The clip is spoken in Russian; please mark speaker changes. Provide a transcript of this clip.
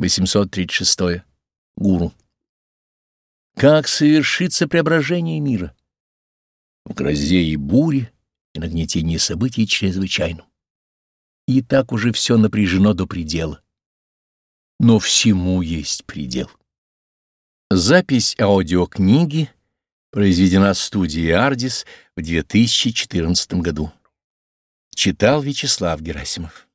Speaker 1: 836. Гуру. Как совершится преображение мира? В грозе и буре и нагнетении событий чрезвычайном. И так уже все напряжено до предела. Но всему есть предел. Запись аудиокниги произведена студией «Ардис» в 2014 году. Читал Вячеслав Герасимов.